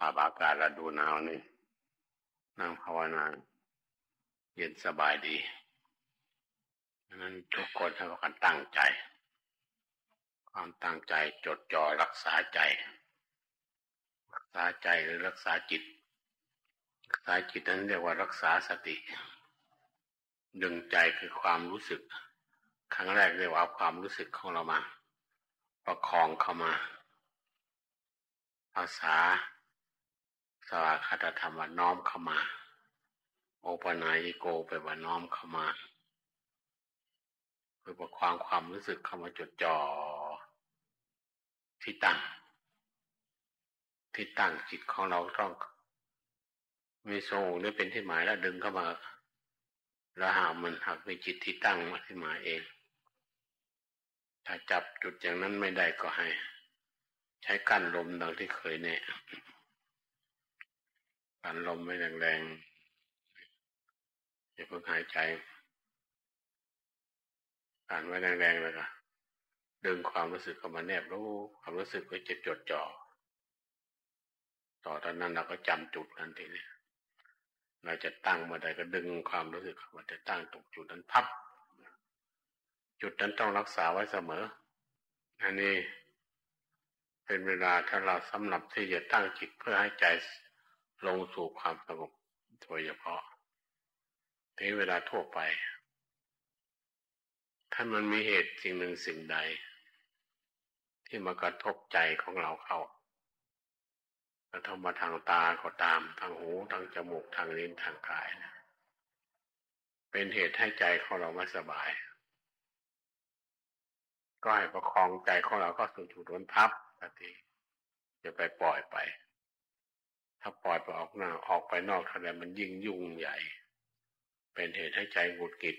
อาบอากาศฤดูหนาวนี่นั่งภาวนาเย็นสบายดีนั้นทุกคนให้กันตั้งใจ ความตั้งใจจดจ่อรักษาใจ รักษาใจหรือรักษาจิต รักษาจิตนั้นเรียกว่ารักษาสติ ดึงใจคือความรู้สึก ครั้งแรกเรียกว่าความรู้สึกของเรามา ประคองเข้ามา ภาษา สวาคตธรรมว่าน้อมเข้ามา โอปนายโกไปว่าน้อมเข้ามาคือประความความรู้สึกเข้ามาจดจ่อที่ตั้ง ที่ตั้งจิตของเราต้องมีทรงนี่เป็นที่หมายแล้วดึงเข้ามาแล้วหามันหักมีจิตที่ตั้งมาที่หมายเอง ถ้าจับจุดอย่างนั้นไม่ได้ก็ให้ ใช้กั้นลมดังที่เคยเนี่ย กันลมไม่แรงๆอย่าเพิ่งหายใจการไว้แรงๆเลยก็ดึงความรู้สึกเข้ามาแนบรู้ความรู้สึกไว้จะจดจ่อต่อตอนนั้นเราก็จำจุดนั้นทีนี้เราจะตั้งมาได้ก็ดึงความรู้สึกเข้าจะตั้งตรงจุดนั้นพับ จุดนั้นต้องรักษาไว้เสมอ อันนี้เป็นเวลาถ้าเราสำหรับที่จะตั้งจิตเพื่อให้ใจ ลงสู่ความสงบโดยเฉพาะทีเวลาทั่วไป ถ้ามันมีเหตุสิ่งหนึ่งสิ่งใด ที่มากระทบใจของเราเข้ากระทบมาทางตาก็ตาม ทางหู ทางจมูก ทางลิ้น ทางกายนะเป็นเหตุให้ใจของเราไม่สบาย ก็ให้ประคองใจของเราก็สู่จุดร้นทับสักทีจะไปปล่อยไป ถ้าปล่อยไปออกหน้าออกไปนอกทะเลมันยิ่งยุ่งใหญ่ เป็นเหตุให้ใจหงุดหงิด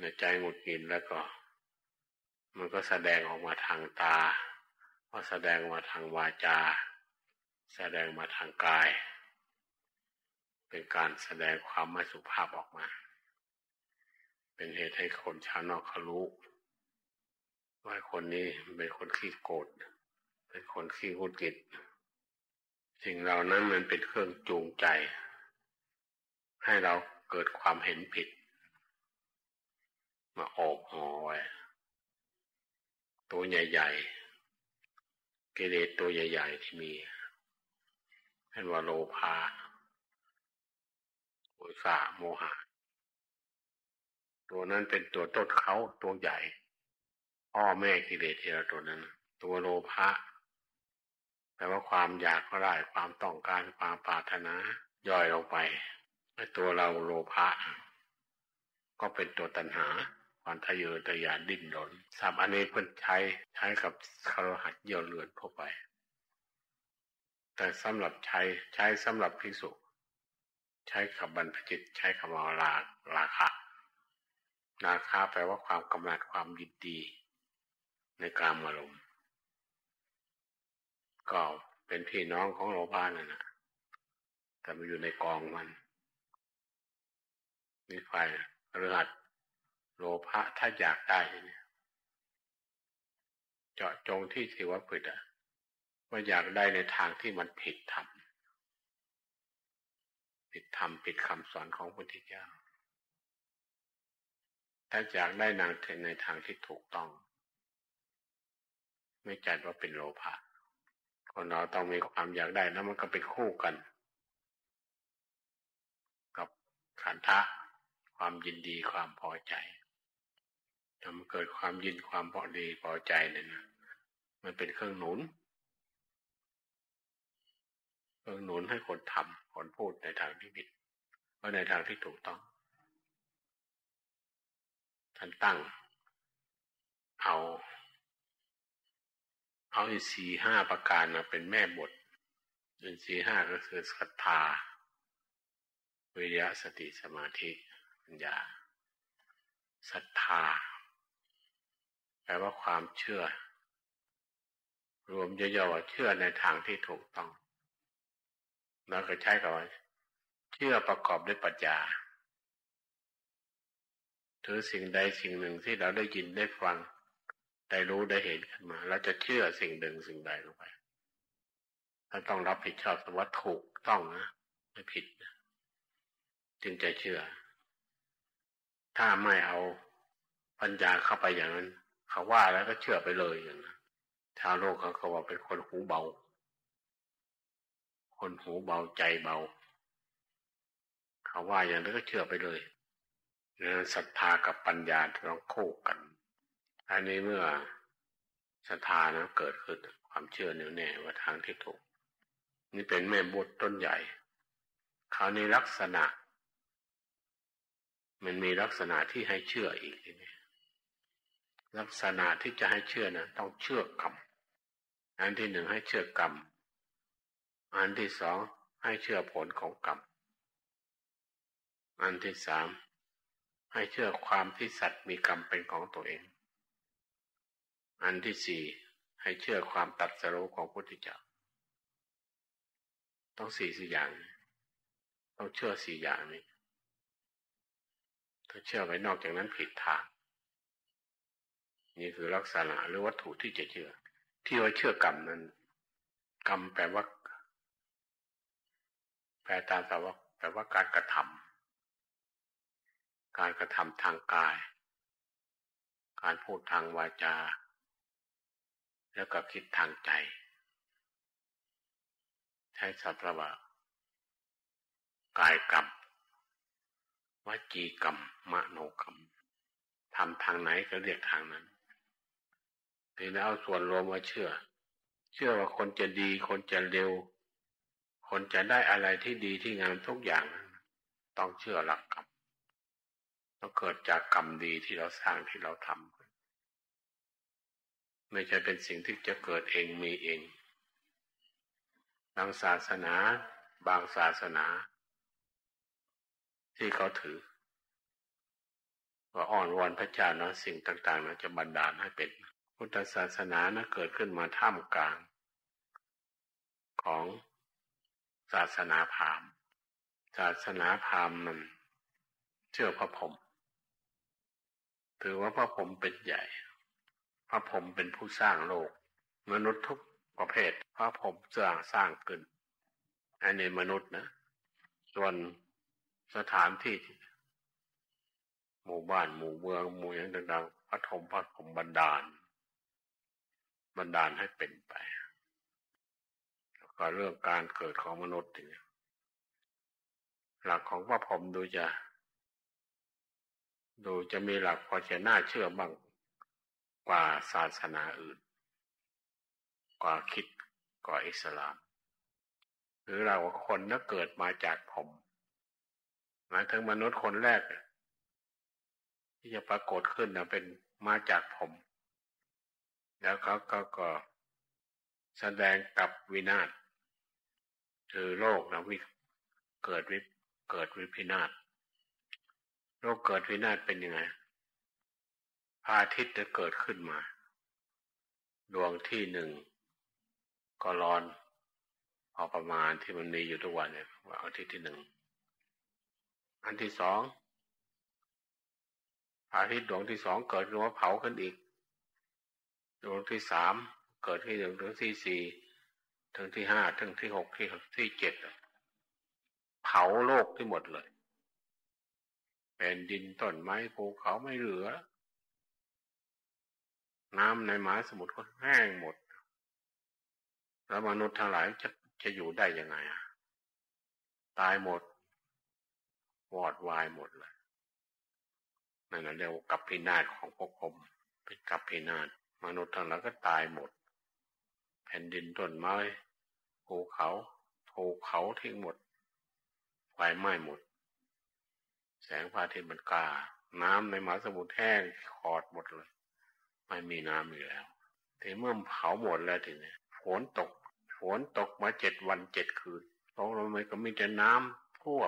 ในใจหงุดหงิดแล้วก็ มันก็แสดงออกมาทางตาก็แสดงมาทางวาจา แสดงมาทางกาย เป็นการแสดงความไม่สุภาพออกมา เป็นเหตุให้คนชาวนอกเขารู้ว่าคนนี้เป็นคนขี้โกรธเป็นคนขี้หงุดหงิด สิ่งเหล่านั้นมันเป็นเครื่องจูงใจ ให้เราเกิดความเห็นผิด มาโอบหอไว้ตัวใหญ่ๆกิเลสตัวใหญ่ ๆ ที่มีเช่นว่าโลภะโุสาโมหะ ตัวนั้นเป็นตัวต้นเขาตัวใหญ่พ่อแม่กิเลสที่เราตัวนั้น ตัวโลภะ แต่ว่าความอยากก็ได้ความต้องการความปรารถนาย่อยลงไปไอ้ตัวเราโลภะก็เป็นตัวตัณหาความทะเยอทะยานดิ้นรนสามอันนี้เพิ่นใช้ใช้กับคารหัดเยี่ยวเลือนทั่วไป แต่สำหรับใช้ใช้สำหรับพิสุใช้กับบรรพจิต ใช้คำว่าราราคะราคาแปลว่าความกำหนัดความยินดี ในการอารมณ์ ก็เป็นพี่น้องของโลภะนั่นนะแต่มาอยู่ในกองมันมีไฟเรือดโลภะถ้าอยากได้เนี่ยเจาะจงที่สิวผิดอะว่าอยากได้ในทางที่มันผิดธรรมผิดธรรมผิดคำสอนของพระพุทธเจ้า ถ้าอยากได้นางในทางที่ถูกต้อง ไม่จัดว่าเป็นโลภะ คนเราต้องมีความอยากได้แล้วมันก็เป็นคู่กัน กับขันธะความยินดีความพอใจทำเกิดความยินความพอดีพอใจเนี่ยนะมันเป็นเครื่องหนุนเครื่องหนุนให้คนทำคนพูดในทางที่ผิดว่าในทางที่ถูกต้องท่านตั้ง เอา เอาอินทรีห้าประการมาเป็นแม่บทอินทรีห้าก็คือศรัทธา วิริยะสติสมาธิปัญญาศรัทธาแปลว่าความเชื่อ รวมย่อๆเชื่อในทางที่ถูกต้อง แล้วก็ใช้กับว่า เชื่อประกอบด้วยปัญญาถือสิ่งใดสิ่งหนึ่งที่เราได้ยินได้ฟัง ได้รู้ได้เห็นขึ้นมาเราจะเชื่อสิ่งหนึ่งสิ่งใดลงไปถ้าต้องรับผิดชอบว่าถูกต้องนะไม่ผิดนะจึงจะเชื่อ ถ้าไม่เอาปัญญาเข้าไปอย่างนั้น เขาว่าแล้วก็เชื่อไปเลยอย่างนั้นชาวโลกเขาก็ว่าเป็นคนหูเบา คนหูเบาใจเบา เขาว่าอย่างนั้นก็เชื่อไปเลยนะศรัทธากับปัญญาต้องคู่กัน อันนี้เมื่อศรัทธานะเกิดขึ้นความเชื่อแน่วแน่ว่าทางที่ถูก นี่เป็นแม่บทต้นใหญ่เขาในลักษณะ มันมีลักษณะที่ให้เชื่ออีกนี่ลักษณะที่จะให้เชื่อนะต้องเชื่อกรรมอันที่หนึ่งให้เชื่อกรรมอันที่สองให้เชื่อผลของกรรมอันที่สามให้เชื่อความที่สัตว์มีกรรมเป็นของตัวเอง อันที่สี่ให้เชื่อความตัดสรู้ของพุทธเจ้า ต้องสี่สี่อย่าง ต้องเชื่อสี่อย่างนี้ ถ้าเชื่อไว้นอกจากนั้นผิดทาง นี่คือลักษณะหรือวัตถุที่จะเชื่อ ที่ว่าเชื่อกรรมนั้น กรรมแปลว่า แปลตามแปลว่าแปลว่าการกระทำการกระทำทางกาย การพูดทางวาจา แล้วก็คิดทางใจ ใช้สัพระกายกรรมวจีกรรมมโนกรรมทำทางไหนก็เรียกทางนั้นทีนี้เอาส่วนรวมว่าเชื่อ เชื่อว่าคนจะดี คนจะเร็ว คนจะได้อะไรที่ดีที่งามทุกอย่าง ต้องเชื่อหลักกรรมต้องเกิดจากกรรมดีที่เราสร้างที่เราทำ ไม่ใช่เป็นสิ่งที่จะเกิดเองมีเองบางศาสนา บางศาสนา ที่เขาถือว่าอ่อนวอนพระเจ้านะสิ่งต่างๆนะจะบันดาลให้เป็น พุทธศาสนานะเกิดขึ้นมาท่ามกลาง ของศาสนาพราหมณ์ศาสนาพราหมณ์มันเชื่อพระพรหมถือว่าพระพรหมเป็นใหญ่ พระผมเป็นผู้สร้างโลก มนุษย์ทุกประเภท พระผมสร้างสร้างขึ้นอันนี้มนุษย์นะ ส่วนสถานที่ หมู่บ้านหมู่เมืองหมู่อย่างต่างๆพระธมพระผมบันดาล บันดาลให้เป็นไปแล้วก็เรื่องการเกิดของมนุษย์นี่หลักของพระผมดูจะ ดูจะมีหลักพอจะน่าเชื่อบ้าง กว่าศาสนาอื่น กว่าคิดกว่าอิสลาม หรือเราคนนั้เกิดมาจากผมหมายถึงมนุษย์คนแรก ที่จะปรากฏขึ้นนะเป็นมาจากผม แล้วเขาก็ก็แสดงกับวินาศคือโลกนะวิเกิดวิเกิดวิพินาศโลกเกิดวินาศเป็นยังไง อาทิตย์จะเกิดขึ้นมา ดวงที่หนึ่งก็ร้อนพอประมาณที่มันมีอยู่ทุกวันเนี่ยว่าอาทิตย์ที่หนึ่งอันที่สองอาทิตย์ดวงที่สองเกิดขึ้นมาเผาขึ้นอีก ดวงที่สามเกิดที่หนึ่งถึงที่สี่ถึงที่ห้าถึงที่หกที่ที่เจ็ดเผาโลกที่หมดเลย เป็นดินต้นไม้ภูเขาไม่เหลือ น้ำในมหาสมุทรก็แห้งหมด แล้วมนุษย์ทั้งหลายจะจะอยู่ได้ยังไงอะตายหมด วอดวายหมดเลยนั่นเรียกว่ากับพินาศของพวกผมเป็นกับพินาศมนุษย์ทั้งหลายก็ตายหมด แผ่นดินต้นไม้ภูเขาถูเขาทิ้งหมดไฟไหม้หมด แสงพระอาทิตย์มันกา น้ำในมหาสมุทรแห้งขอดหมดเลย ไม่มีน้ำอีกแล้วทีเมื่อเผาหมดแล้วทีนี้ฝนตกฝนตกมาเจ็ดวันเจ็ดคืนตกลงมาก็มีแต่น้ำทั่ว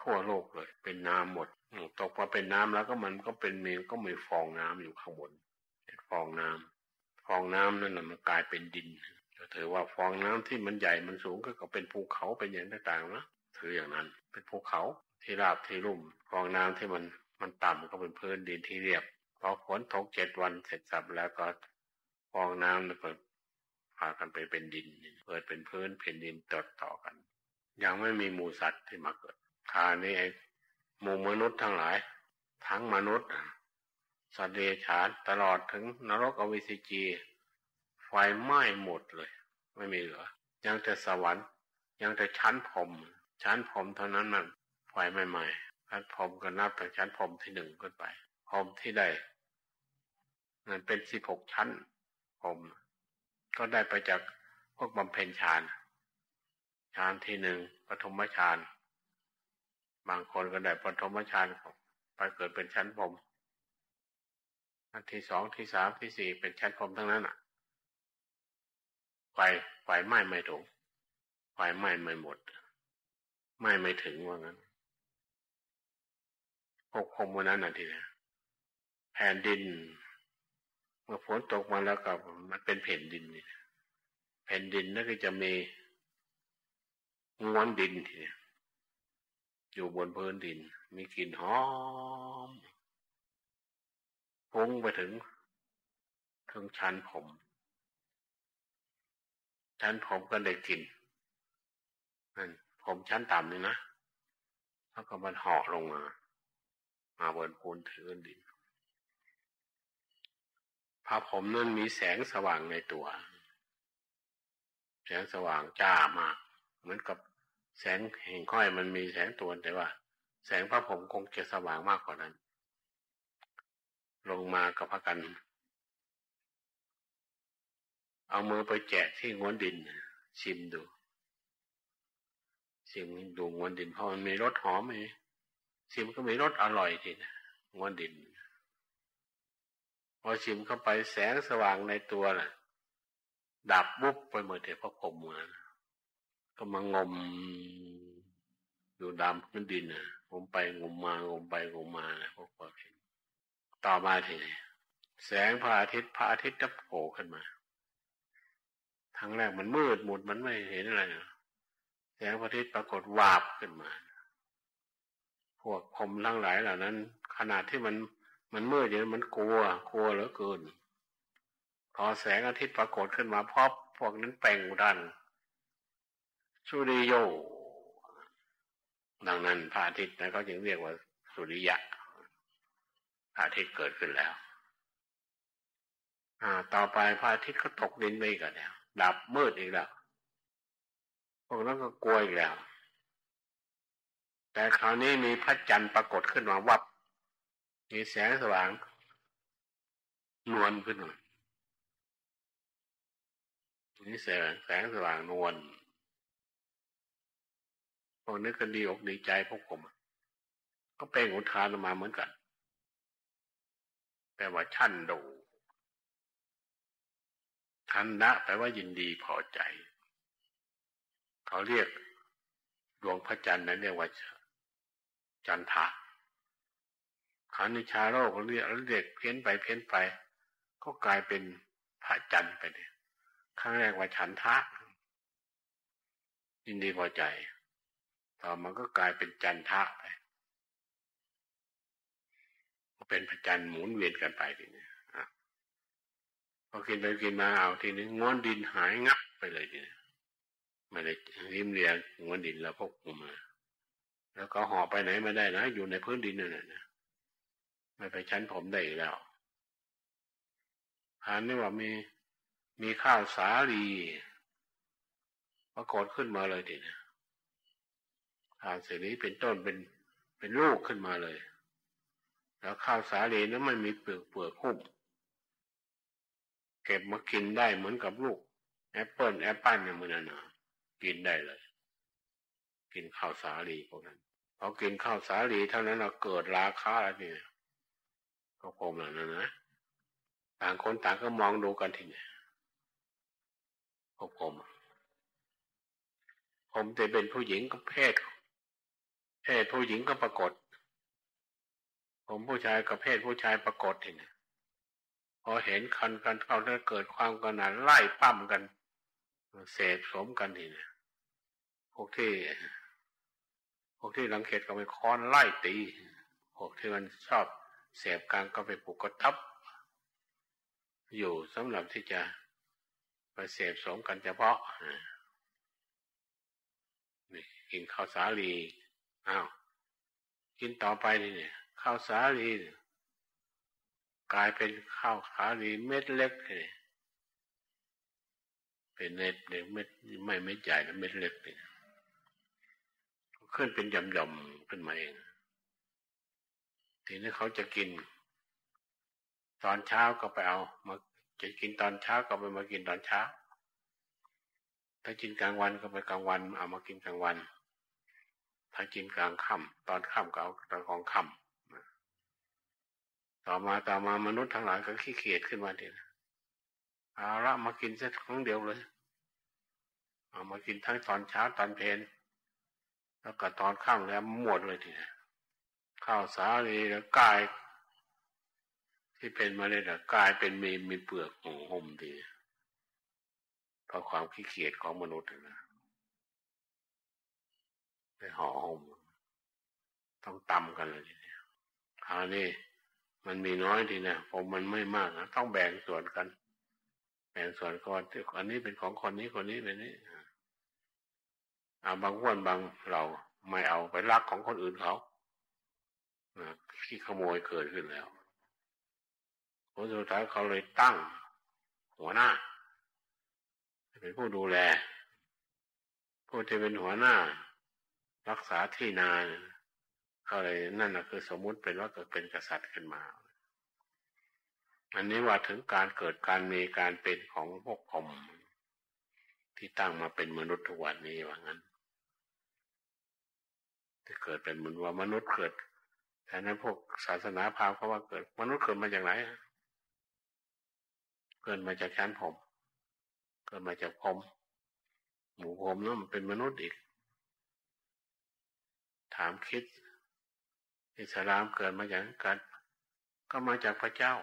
ทั่วโลกเลย เป็นน้ำหมดตกมาเป็นน้ำแล้วก็มันก็เป็นเมีก็มีฟองน้ำอยู่ข้างบนฟองน้ำฟองน้ำนั่นแหละมันกลายเป็นดินก็ถือว่าฟองน้ำที่มันใหญ่มันสูงก็เป็นภูเขาเป็นอย่างต่างๆนะถืออย่างนั้น เป็นภูเขาที่ราบที่ลุ่มฟองน้ำที่มันมันต่ำก็เป็นพื้นดินที่เรียบ พอฝนตกเจ็ดวันเสร็จสับแล้วก็ฟองน้ำก็ไฟากันไปเป็นดินเกิดเป็นพื้นแผ่นดินต่อต่อกัน ยังไม่มีหมูสัตว์ที่มาเกิดคานี้ไอ้หมู่มนุษย์ทั้งหลาย ทั้งมนุษย์สัตว์เดรัจฉานตลอดถึงนรกอวิสิจีไฟไหม้หมดเลย ไม่มีเหลือ ยังแต่สวรรค์ ยังแต่ชั้นผมชั้นผมเท่านั้นมันไฟไม่ไหม้ชั้นผมก็นับแต่ชั้นผมที่หนึ่งขึ้นไปผมที่ได้ นั่นเป็นสิบหกชั้นผมก็ได้ไปจากพวกบำเพ็ญฌานฌานที่หนึ่งปฐมฌานบางคนก็ได้ปฐมฌานไปเกิดเป็นชั้นผมอันที่สองที่สามที่สี่เป็นชั้นผมทั้งนั้นอะไฟไฟไหม้ไม่ถูกไฟไหม้ไม่หมดไหม้ไม่ถึงว่างั้นหกพมวันนั้นน่ะทีนี้แผ่นดิน เมื่อฝนตกมาแล้วก็มันเป็นแผ่นดินนี่แผ่นดินนั่นก็จะมีง้วนดินทีนี้อยู่บนพื้นดิน มีกลิ่นหอมพุ่งไปถึงถึงชั้นผมชั้นผมก็ได้กลิ่นนั่นผมชั้นต่ำนี่นะแล้วก็มันเหาะลงมา มาบนพื้นถืนดิน พระผมนั่นมีแสงสว่างในตัว แสงสว่างจ้ามาก เหมือนกับแสงแห่งค่อยมันมีแสงตัวแต่ว่า แสงพระผมคงจะสว่างมากกว่านั้น ลงมากับพระกัน เอามือไปแจกที่งวนดิน ชิมดูชิมดูงวนดินเพราะมันมีรสหอมไหมชิมก็มีรสอร่อยทีนะงวนดิน พอชิมเข้าไปแสงสว่างในตัวน่ะ ดับวุบไปหมดเลยเพราะผมมาก็มางมอยู่ดำพื้นดินน่ะงมไปงมมางมไปงมมานะพวกพวกต่อมาทีนี้แสงพระอาทิตย์พระอาทิตย์จะโผล่ขึ้นมาทั้งแรกมันมืดหมดมันไม่เห็นอะไรนะแสงพระอาทิตย์ปรากฏวาบขึ้นมา พวกผมทั้งหลายเหล่านั้น ขนาดที่มัน มันมืดอย่างนั้นมันกลัว กลัวเหลือเกิน พอแสงอาทิตย์ปรากฏขึ้นมาพอบพวกนั้นแปลงดันสุริโย ดังนั้นพระอาทิตย์นะเขาจึงเรียกว่าสุริยะพระอาทิตย์เกิดขึ้นแล้ว อ่า ต่อไปพระอาทิตย์ก็ตกดินไปอีกแล้ว ดับมืดอีกแล้ว พวกนั้นก็กลัวอีกแล้ว แต่คราวนี้มีพระจันทร์ปรากฏขึ้นมาวับ มีแสงสว่าง นวลขึ้นมานี่แสงแสงสว่างนวลพวกนึกกันดีอกดีใจพวกผม ก็เป็นอุทานมาเหมือนกัน แต่ว่าชั่นดูทันนะแปลว่ายินดีพอใจ เขาเรียกดวงพระจันทร์นั้นเรียกว่าจันทะ ขานิชาโลกเรียกเรียกเพี้ยนไปเพี้ยนไป ก็กลายเป็นพระจันทร์ไปเนี่ยครั้งแรกว่าฉันทะยินดีพอใจ ต่อมันก็กลายเป็นจันทะไปเป็นพระจันทร์หมุนเวียนกันไปทีนี้พอกินไปกินมาเอาทีนี้งอนดินหายงับไปเลยทีนี้ไม่ได้ริมเรียงงอนดินแล้วพกมา แล้วก็ห่อไปไหนไม่ได้นะอยู่ในพื้นดินนั่นแหละ ไม่ไปชั้นผมได้อีกแล้วอันนี้ว่ามีมีข้าวสาลีปรากฏขึ้นมาเลยทีนี้ทานเสรีเป็นต้นเป็นเป็นลูกขึ้นมาเลย แล้วข้าวสาลีนั้นไม่มีเปลือกเปลือกหุ้มเก็บมากินได้เหมือนกับลูกแอปเปิลแอปเปิลเนี่ยมันนะกินได้เลย กินข้าวสาลีพวกนั้นพอกินข้าวสาลีเท่านั้นเราเกิดราคาแล้วเนี่ย ก็ผมแล้วนะนะต่างคนต่างก็มองดูกันทีนี่ยพวกผม ผมจะเป็นผู้หญิงก็เพศเพศผู้หญิงก็ปรากฏ ผมผู้ชายกับเพศผู้ชายปรากฏเห็นพอเห็นคันกันเข้าได้เกิดความกันนันไล่ปั้มกันเสพสมกันทีเนี่ยพวกที่ พวกที่ลังเกตก็ไปค้อนไล่ตี พวกที่มันชอบ เสพกลางก็ไปปลุกกระทับ อยู่สำหรับที่จะไปเสพสมกันเฉพาะนี่กินข้าวสาลีอ้าวกินต่อไปนี่เนี่ยข้าวสาลีกลายเป็นข้าวสาลีเม็ดเล็กเลยเป็นเม็ดเล็กเม็ดไม่เม็ดใหญ่แล้วเม็ดเล็กเลยขึ้นเป็นยำๆขึ้นมาเอง ทีนี้เขาจะกิน ตอนเช้าก็ไปเอามาจะกินตอนเช้าก็ไปมากินตอนเช้า ถ้ากินกลางวันก็ไปกลางวัน เอามากินกลางวัน ถ้ากินกลางค่ำตอนค่ำก็เอาตอนของค่ำต่อมาต่อมามนุษย์ทั้งหลายก็ขี้เกียจขึ้นมาทีนะเอาละมากินสักครั้งเดียวเลย เอามากินทั้งตอนเช้าตอนเพลนแล้วก็ตอนค่ำแล้วหมดเลยทีนี้ ข้าวสาลีแล้วกายที่เป็นมาเลยนะกายเป็นมีมีเปลือกห่มห่มดีเพราะความขี้เกียจของมนุษย์นะไปห่อห่มต้องตำกันเลยทีนี้คราวนี้มันมีน้อยทีนะผมมันไม่มากนะต้องแบ่งส่วนกัน แบ่งส่วนก่อนอันนี้เป็นของคนนี้คนนี้เป็นนี้อ่าบางวันบางเราไม่เอาไปรักของคนอื่นเขา ที่ขโมยเกิดขึ้นแล้วผลสุดท้ายเขาเลยตั้ง หัวหน้า เป็นผู้ดูแล ผู้ที่เป็นหัวหน้า รักษาที่นานเขาเลยนั่นนะคือสมมุติเป็นว่าเกิดเป็นกษัตริย์ขึ้นมา อันนี้ว่าถึงการเกิดการมีการเป็นของพวกผมที่ตั้งมาเป็นมนุษย์ทุกวันนี้ว่างั้นที่เกิดเป็นเหมือนว่ามนุษย์เกิด แต่นั้นพวกศาสนาพราหมณ์เขาว่าเกิด มนุษย์เกิดมาจากไหนเกิดมาจากชั้นผม เกิดมาจากผม หมูผมนั่นมันเป็นมนุษย์อีก ถามคิด อิสลามเกิดมาจากกันก็มาจากพระเจ้า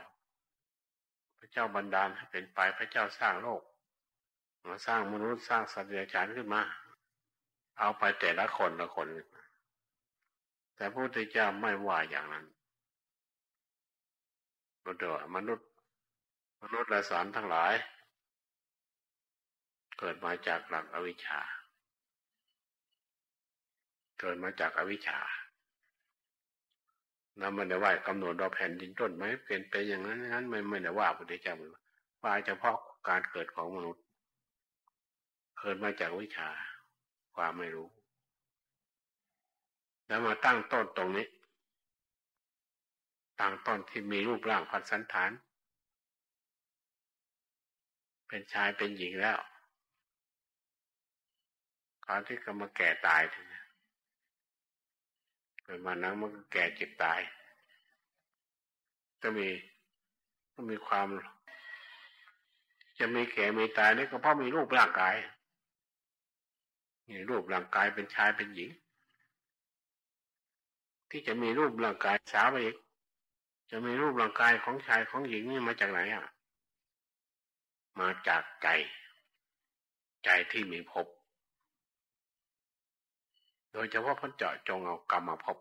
พระเจ้าบันดาลให้เป็นไปพระเจ้าสร้างโลกมาสร้างมนุษย์สร้างสัตว์เดรัจฉานขึ้นมา เอาไปแต่ละคนละคน แต่พระพุทธเจ้าไม่ว่าอย่างนั้นก็เดี๋ยวมนุษย์ มนุษย์และสารทั้งหลาย เกิดมาจากหลักอวิชชา เกิดมาจากอวิชชานั่นไม่ได้ว่ากำหนดเราแผ่นดินต้นไหมเปลี่ยนไปอย่างนั้นนั้นไม่ไม่ได้ว่าพระพุทธเจ้าว่าเฉพาะการเกิดของมนุษย์ เกิดมาจากวิชาความไม่รู้ แล้วมาตั้งต้นตรงนี้ ตั้งต้นที่มีรูปร่างพันสันฐาน เป็นชายเป็นหญิงแล้วคราที่ก็มาแก่ตายทีนี้เกิดมานั้นมันก็แก่เจ็บตายก็มีก็มีความ จะมีแก่มีตายนี่ก็เพราะมีรูปร่างกายมีรูปร่างกายเป็นชายเป็นหญิง ที่จะมีรูปร่างกายสาวไปอีก จะมีรูปร่างกายของชายของหญิงนี่มาจากไหนอะ มาจากใจ ใจที่มีภพโดยเฉพาะพระเจาะจงเอากรรมภพ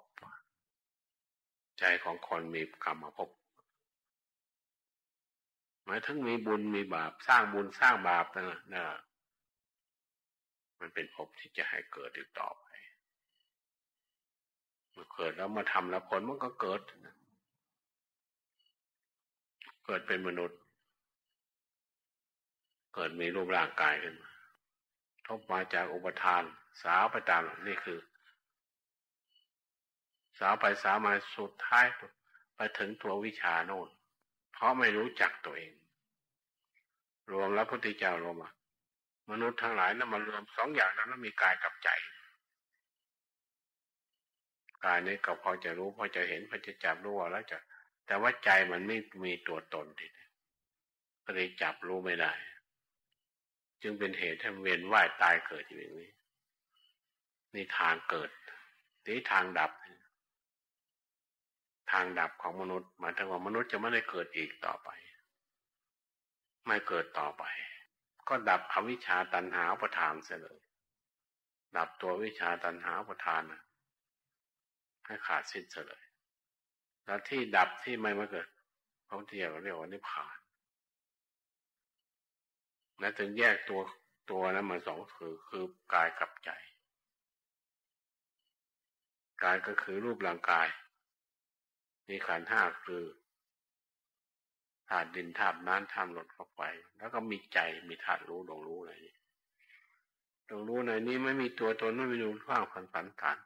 ใจของคนมีกรรมภพหมายถึงมีบุญมีบาปสร้างบุญสร้างบาปนั่นนะมันเป็นภพที่จะให้เกิดอีกต่อไป เกิดแล้วมาทำแล้วผลมันก็เกิด เกิดเป็นมนุษย์ เกิดมีรูปร่างกายขึ้นมาทบมาจากอุปทาน สาวไปตามนี่คือ สาวไปสาวมาสุดท้ายไปถึงตัววิชาโน่น เพราะไม่รู้จักตัวเอง รวมแล้วพุทธเจ้ารวมมนุษย์ทั้งหลายนั้นมารวมสองอย่างนั้นแล้วมีกายกับใจ กายนี้ก็พอจะรู้พอจะเห็นพอจะจับรู้ว่าแล้วจะ แต่ว่าใจมันไม่มีตัวตนทีก็เลยจับรู้ไม่ได้ จึงเป็นเหตุให้เวียนว่ายตายเกิดอย่างนี้นี่ทางเกิดนี่ทางดับ ทางดับของมนุษย์หมายถึงว่ามนุษย์จะไม่ได้เกิดอีกต่อไป ไม่เกิดต่อไป ก็ดับอวิชชาตันหาประทานเสียเลยดับตัววิชาตันหาประทานนะ ให้ขาดสิ้นเสียเลย แล้วที่ดับที่ไม่มาเกิดเขาเทียบเรียกว่านิพพาน และถึงแยกตัวตัวนั้นมาสองคือคือกายกับใจ กายก็คือรูปร่างกาย มีขันห้าคือธาตุดินธาตุน้ำธาตุลมไฟแล้วก็มีใจมีธาตุรู้ดวงรู้อะไรนี่ดวงรู้ในนี้ไม่มีตัวตนไม่มีรูปร่างผันผันฐาน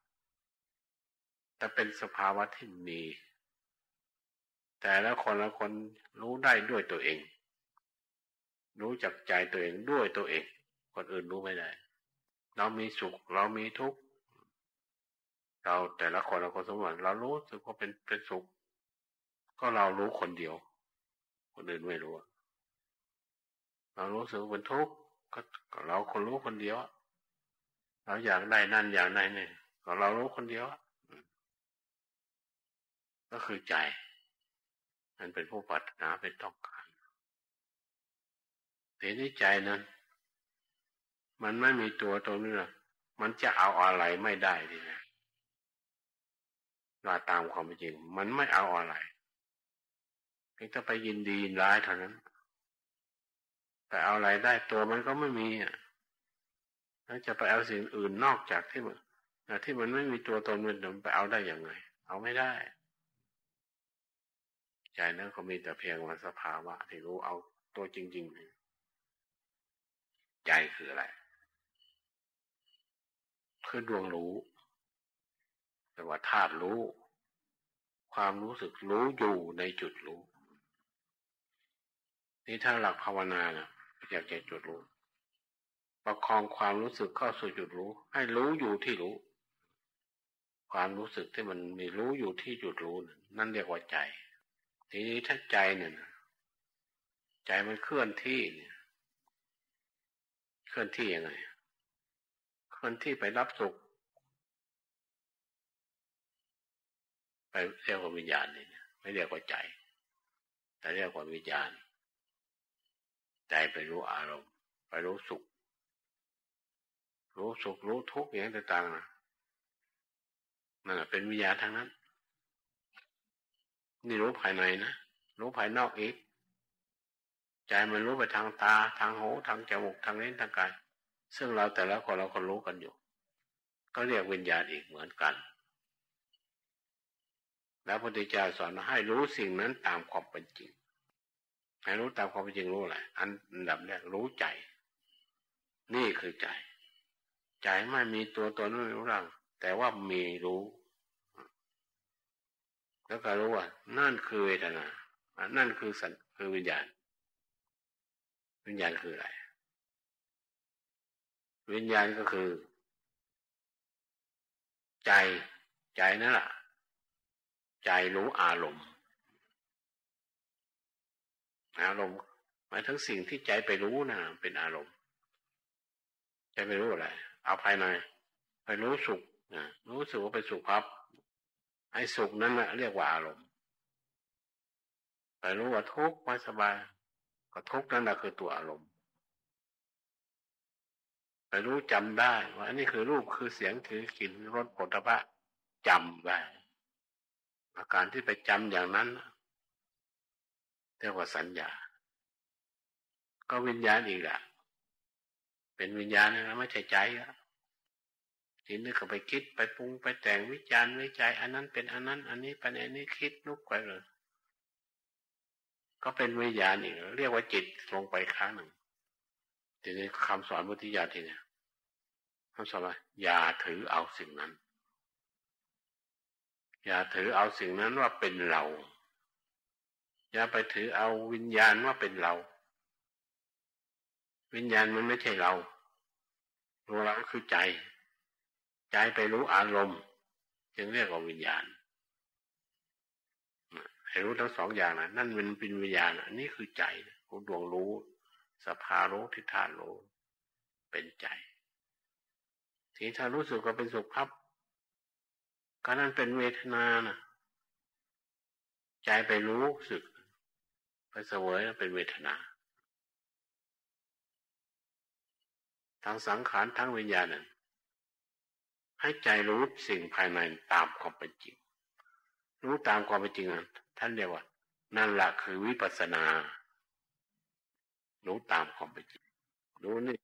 แต่เป็นสภาวะที่มี แต่ละคนละคนรู้ได้ด้วยตัวเอง รู้จักใจตัวเองด้วยตัวเอง คนอื่นรู้ไม่ได้ เรามีสุข เรามีทุกข์เราแต่ละคนละคนสมมติเรารู้สึกว่าเป็นเป็นสุข ก็เรารู้คนเดียว คนอื่นไม่รู้ เรารู้สึกเป็นทุกข์ก็เราคนรู้คนเดียวเราอยากได้นั่นอยากได้นี่ก็เรารู้คนเดียว ก็คือใจ มันเป็นผู้ปรารถนาเป็นต้องการทีนี้ใจนั้น มันไม่มีตัวตรงนี้นะมันจะเอาอะไรไม่ได้ดีนะว่าตามความจริง มันไม่เอาอะไรเพียงแต่ไปยินดียินร้ายเท่านั้น แต่เอาอะไรได้ตัวมันก็ไม่มีอะแล้วจะไปเอาสิ่งอื่นนอกจากที่มันที่มันไม่มีตัวตนมันไปเอาได้อย่างไง เอาไม่ได้ ใจนั้นก็มีแต่เพียงวันสภาวะที่รู้เอาตัวจริงๆ ใจคืออะไร คือดวงรู้ แต่ว่าธาตุรู้ ความรู้สึกรู้อยู่ในจุดรู้ นี่ถ้าหลักภาวนาเนะอยากจะจุดรู้ ประคองความรู้สึกเข้าสู่จุดรู้ ให้รู้อยู่ที่รู้ ความรู้สึกที่มันมีรู้อยู่ที่จุดรู้ นั่นเรียกว่าใจ ทีนี้ถ้าใจเนี่ยใจมันเคลื่อนที่เนี่ย เคลื่อนที่ยังไง เคลื่อนที่ไปรับสุข ไปเรียกว่าวิญญาณเนี่ยไม่เรียกว่าใจ แต่เรียกว่าวิญญาณ ใจไปรู้อารมณ์ ไปรู้สุข รู้สุขรู้ทุกข์อย่างต่างๆนะนั่นเป็นวิญญาณทั้งนั้น นี่รู้ภายในนะรู้ภายนอกอีก ใจมันรู้ไปทางตาทางหูทางจมูกทางลิ้นทางกาย ซึ่งเราแต่ละคนเราก็รู้กันอยู่ ก็เรียกวิญญาณอีกเหมือนกัน แล้วพระพุทธเจ้าสอนให้รู้สิ่งนั้นตามความเป็นจริงให้รู้ตามความเป็นจริงรู้อะไรอันดับแรกรู้ใจ นี่คือใจ ใจไม่มีตัวตนไม่รู้ร่างแต่ว่ามีรู้ แล้วก็รู้ว่านั่นคือเวทนานั่นคือสันคือวิญญาณ วิญญาณคืออะไร วิญญาณก็คือ ใจใจนั่นแหละใจรู้อารมณ์ อารมณ์หมายถึงสิ่งที่ใจไปรู้นะเป็นอารมณ์ใจไปรู้อะไร เอาภายใน ไปรู้สุขนะรู้สึกว่าเป็นสุขครับ ไอ้สุขนั้นนะเรียกว่าอารมณ์แต่รู้ว่าทุกข์ไม่สบายก็ทุกข์นั่นแหละคือตัวอารมณ์แต่รู้จำได้ว่าอันนี้คือรูปคือเสียงคือกลิ่นรสผลิภัณฑ์จำได้อาการที่ไปจำอย่างนั้นเรียกว่าสัญญา ก็วิญญาณอีกแหละเป็นวิญญาณนะไม่ใช่ใจอะ ทีนี้ก็ไปคิดไปปรุงไปแต่งวิจารณ์วิจัย อันนั้นเป็นอันนั้น อันนี้เป็นอันนี้คิดนุกไปเลย ก็เป็นวิญญาณอีกเรียกว่าจิตลงไปครั้งหนึ่งทีนี้คำสอนพุทธิยาทีนี้คำสอนว่าอย่าถือเอาสิ่งนั้น อย่าถือเอาสิ่งนั้นว่าเป็นเรา อย่าไปถือเอาวิญญาณว่าเป็นเรา วิญญาณมันไม่ใช่เราตัวเราคือใจ ใจไปรู้อารมณ์ จึงเรียกว่าวิญญาณให้รู้ทั้งสองอย่างนะนั่นมันเป็นวิญญาณอันนี้คือใจผู้ดวงรู้ สภารู้ทิฏฐานรู้เป็นใจทีถ้ารู้สึกว่าเป็นสุขครับก็นั่นเป็นเวทนานะใจไปรู้สึก ไปเสวยเป็นเวทนาทั้งสังขารทั้งวิญญาณนั้น ให้ใจรู้สิ่งภายในตามความเป็นจริง รู้ตามความเป็นจริงท่านเรียกว่า นั่นแหละคือวิปัสนา รู้ตามความเป็นจริง รู้นี่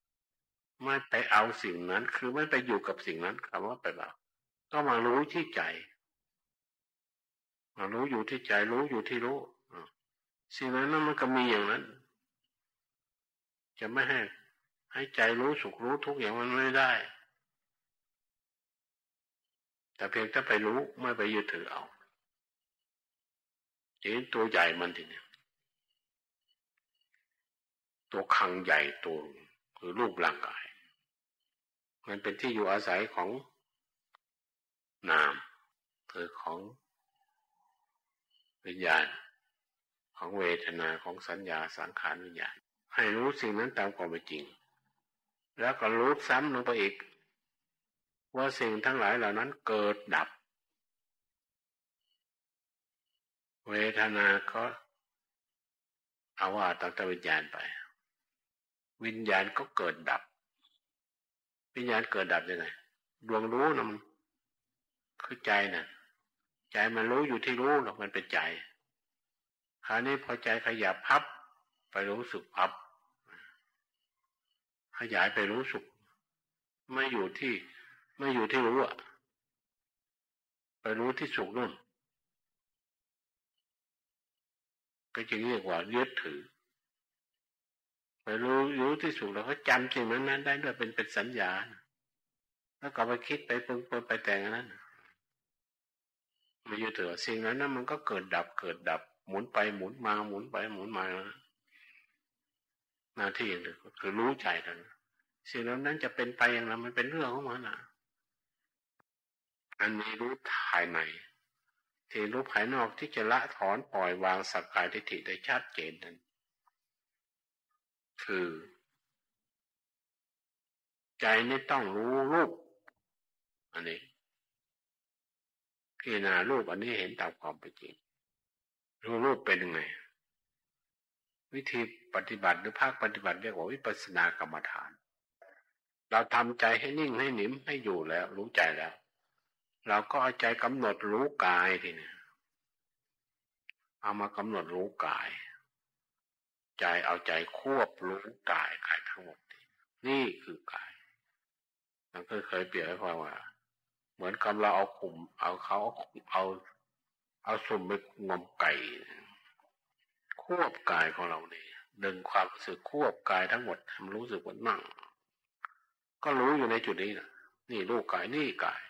ไม่ไปเอาสิ่งนั้น คือไม่ไปอยู่กับสิ่งนั้นคำว่าไปเอาก็มารู้ที่ใจมารู้อยู่ที่ใจรู้อยู่ที่รู้สิ่งนั้นนั้นมันก็มีอย่างนั้น จะไม่ให้ให้ใจรู้สุขรู้ทุกอย่างมันไม่ได้ แต่เพียงแต่ไปรู้ไม่ไปยึดถือเอาทีนี้ตัวใหญ่มันทีนี้ตัวคังใหญ่ตัวคือรูปร่างกาย มันเป็นที่อยู่อาศัยของนามคือของวิญญาณ ของเวทนาของสัญญาสังขารวิญญาณ ให้รู้สิ่งนั้นตามความเป็นจริง แล้วก็รู้ซ้ำลงไปอีก ว่าสิ่งทั้งหลายเหล่านั้นเกิดดับ เวทนาก็เอาว่าตั้งแต่วิญญาณไป วิญญาณก็เกิดดับ วิญญาณเกิดดับยังไงดวงรู้นะมันคือใจนะ่ะ ใจมันรู้อยู่ที่รู้หรอกมันเป็นใจคราวนี้พอใจขยับพับ ไปรู้สึกพับ ขยายไปรู้สึกไม่อยู่ที่ ไม่อยู่ที่รู้อะไปรู้ที่สุขนู่นก็จึงเรียกว่ายึดถือไปรู้รู้ที่สุดแล้วก็จำสิ่งนั้นนั้นได้ด้วยเป็นเป็นสัญญา แล้วก็ไปคิดไปปรุงไปแต่งนั้นมาอยู่เถอะสิ่งนั้นนั้นมันก็เกิดดับเกิดดับ หมุนไปหมุนมาหมุนไปหมุนมาหน้าที่อย่างเดียวคือรู้ใจกันสิ่งนั้นนั้นจะเป็นไปอย่างไรมันเป็นเรื่องของมันอะ อันนี้รู้ภายในที่รู้ภายนอกที่จะละถอนปล่อยวางสักกายทิฏฐิได้ชัดเจนนั้น คือ ใจนี่ต้องรู้รูปอันนี้พิจารณารูปอันนี้เห็นตามความเป็นจริง รู้รูปเป็นยังไง วิธีปฏิบัติหรือภาคปฏิบัติเรียกว่าวิปัสสนากรรมฐาน เราทำใจให้นิ่งให้หนิมให้อยู่แล้ว รู้ใจแล้ว เราก็เอาใจกำหนดรู้กายทีนี้เอามากำหนดรู้กาย ใจเอาใจควบรู้กายกายทั้งหมดนี่คือกายมันก็เคยเปรียบให้ฟังว่า เหมือนกับเราเอาขุม เอาเขาเอาเอาสุ่มไปงมไก่ ควบกายของเราเนี่ยดึงความรู้สึกควบกายทั้งหมดทำรู้สึกว่านั่ง ก็รู้อยู่ในจุดนี้นะนี่รู้กายนี่กาย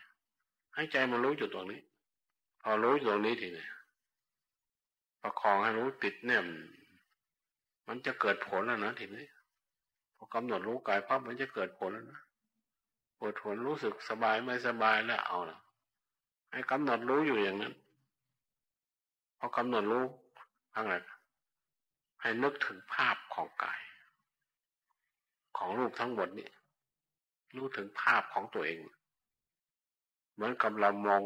ให้ใจมันรู้จุดตรงนี้ พอรู้ตรงนี้ทีนี้ประคองให้รู้ติดแนมมันจะเกิดผลแล้วนะทีนี้พอกำหนดรู้กายปั๊บมันจะเกิดผลแล้วนะปวดหัวรู้สึกสบายไม่สบายแล้วเอาละให้กำหนดรู้อยู่อย่างนั้น พอกำหนดรู้อะไรให้นึกถึงภาพของกาย ของรูปทั้งหมดนี้รู้ถึงภาพของตัวเอง เหมือนกับเรามอง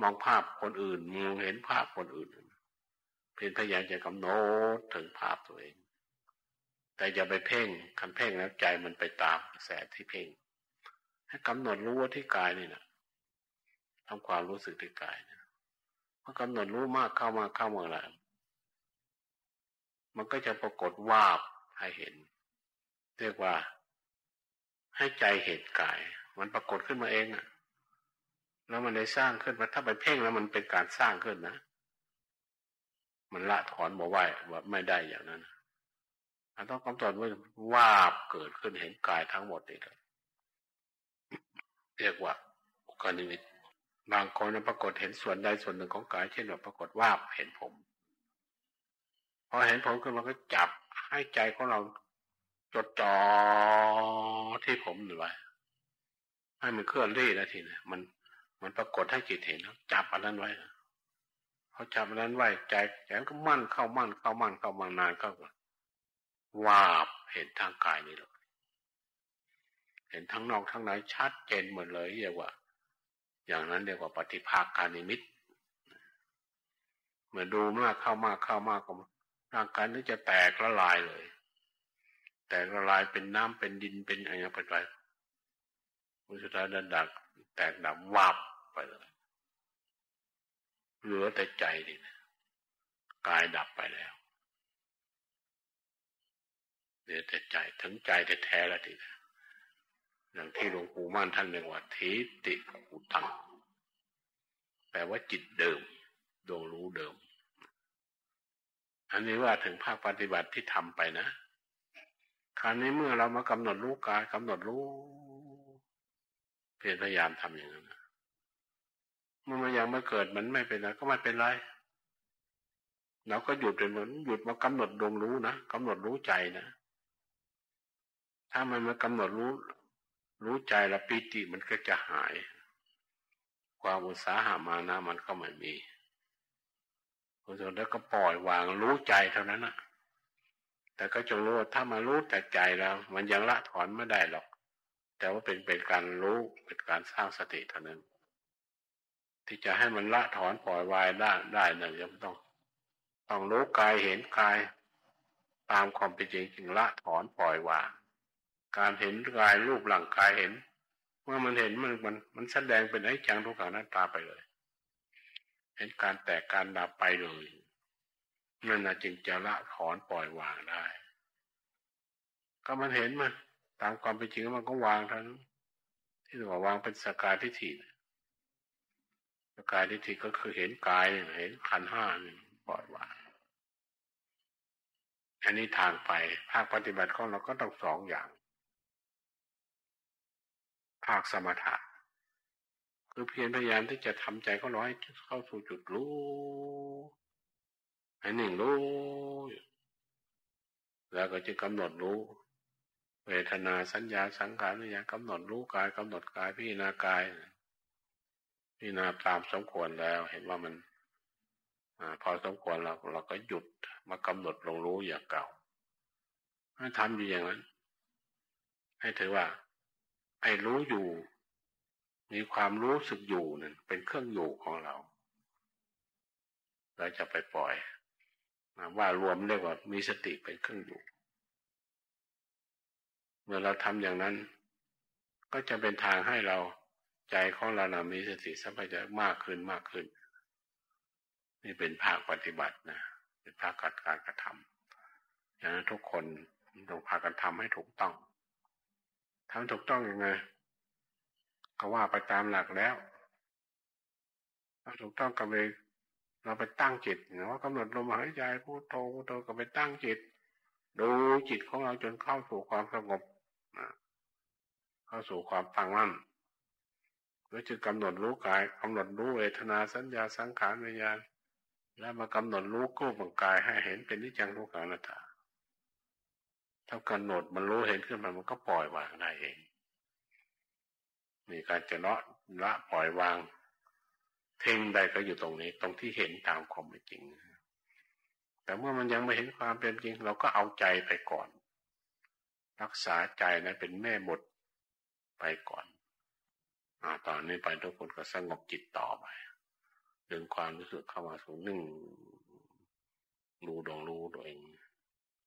มองภาพคนอื่นมองเห็นภาพคนอื่น เป็นพยายามจะกำหนดถึงภาพตัวเอง แต่อย่าไปเพ่งคันเพ่งแล้วใจมันไปตามกระแสที่เพ่ง ให้กำหนดรู้ว่าที่กายนี่นะทำความรู้สึกที่กายนะพอกำหนดรู้มากเข้ามาเข้ามาแล้วมันก็จะปรากฏวาบให้เห็น เรียกว่าให้ใจเห็นกาย มันปรากฏขึ้นมาเองอะ แล้วมันได้สร้างขึ้นมาถ้าไปเพ่งแล้วมันเป็นการสร้างขึ้นนะ มันละถอนบอกว่าว่าไม่ได้อย่างนั้นอันต้องกำหนดว่าวาบเกิดขึ้นเห็นกายทั้งหมดนี่เลยเรียกว่าอุกานิมิตบางคนปรากฏเห็นส่วนใดส่วนหนึ่งของกายเช่นแบบปรากฏวาบเห็นผมพอเห็นผมขึ้นมาก็จับให้ใจของเราจดจ่อที่ผมหรือว่าให้มันเคลื่อนรี่นะทีนี้มัน มันปรากฏให้จิตเห็นแล้วจับอันนั้นไว้เขาจับอันนั้นไว้ใจใจก็มั่นเข้ามั่นเข้ามั่นเข้ามั่นนานเข้าวาบเห็นทางกายนี่เลยเห็นทั้งนอกทั้งในชัดเจนหมดเลยเรียกว่า อย่างนั้นเรียกว่าปฏิภาคการนิมิตเหมื่อดูมากเข้ามากเข้ามากก็ร่างกายนี้จะแตกละลายเลย แตกละลายเป็นน้ำเป็นดินเป็นอะไรไปไปสุดท้ายดัก แตกดับวาบไปเลยเหลือแต่ใจนี่กายดับไปแล้วเนี่ยแต่ใจถึงใจแท้แล้วทีอย่างที่หลวงปู่มั่นท่านเรียกว่าทิติอุตังแปลว่าจิตเดิมดวงรู้เดิม อันนี้ว่าถึงภาคปฏิบัติที่ทำไปนะคราวนี้เมื่อเรามากำหนดรู้กายกำหนดรู้ พียรพยายามทำอย่างนั้นมื่อมันยังม่เกิดมันไม่เป็นไรก็ไม่เป็นไรเราก็หยุดเป็นเหมือนหยุดมากำหนดดวงรู้นะกำหนดรู้ใจนะถ้ามันมากำหนดรู้ รู้ใจแล้วปีติมันก็จะหาย ความอุตสาหามานะมันก็ไม่มีพอจนแล้วก็ปล่อยวางรู้ใจเท่านั้นนะแต่ก็จงรู้ถ้ามารู้แต่ใจแล้ว มันยังละถอนไม่ได้หรอก แต่ว่าเป็นเป็นการรู้เป็นการสร้างสติเท่านั้น ที่จะให้มันละถอนปล่อยวายได้ได้นั่นยังต้อง ต้องรู้กายเห็นกาย ตามความเป็นจริงจริงละถอนปล่อยวางการเห็นกายรูปหลังกายเห็น เมื่อมันเห็นมันมันมันแสดงเป็นไอ้จังทุกขังหน้าตาไปเลย เห็นการแตกการดับไปเลยนั่นนะจึงจะละถอนปล่อยวางได้ ก็มันเห็นมัน ตามความเป็นจริงมันก็วางทั้งที่เราวางเป็นสกายทิฏฐิสกายทิฏฐิก็คือเห็นกายเห็นขันห้าปล่อยวางอันนี้ทางไปภาคปฏิบัติของเราก็ต้องสองอย่าง ภาคสมถะคือเพียรพยายามที่จะทำใจก็ร้อยเข้าสู่จุดรู้ให้หนึ่งรู้ แล้วก็จะกำหนดรู้ เวทนาสัญญาสังขารนี่ยกำหนดรู้กายกำหนดกายพิจารณากายพิจารณาตามสมควรแล้ว เห็นว่ามันอพอสมควรเราเราก็หยุดมากำหนดลงรู้อย่างเก่าให้ทำอยู่อย่างนั้น ให้ถือว่า ไอ้รู้อยู่ มีความรู้สึกอยู่นั่นเป็นเครื่องอยู่ของเราเราจะไปปล่อย ว่ารวมเรียกว่ามีสติเป็นเครื่องอยู่ มื่อเราทำอย่างนั้น ก็จะเป็นทางให้เราใจของเรานะมีสติสัมปชัญญะมากขึ้นมากขึ้น นี่เป็นภาคปฏิบัตินะเป็นภาคการกระทำอย่างนั้นทุกคนต้องพากันทำให้ถูกต้องทำถูกต้องอยังไงก็ว่าไปตามหลักแล้วถูกต้องก็ไปเราไปตั้งจิตเนาะกำหนดลมหายใจพูดโตพูดโตก็ไปตั้งจิตดูจิตของเราจนเข้าสู่ความสงบ เข้าสู่ความตั้งมั่นแล้วจะกำหนดรู้กายกำหนดรู้เวทนาสัญญาสังขารวิญญาณ แล้วมากำหนดรู้กู้บังกายให้เห็นเป็นนิจังทุกขังนัตตาถ้ากำหนดมันรู้เห็นขึ้นมามันก็ปล่อยวางได้เองมีการจะละละปล่อยวางเท่งใดก็อยู่ตรงนี้ ตรงที่เห็นตามความเป็นจริง แต่เมื่อมันยังไม่เห็นความเป็นจริง เราก็เอาใจไปก่อน รักษาใจนะเป็นแม่บทไปก่อนอตอนนี้ไปทุกคนก็สงบจิตต่อไปดึงความรู้สึกเข้ามาสู่หนึ่งรู้ดองรู้ตัวเอง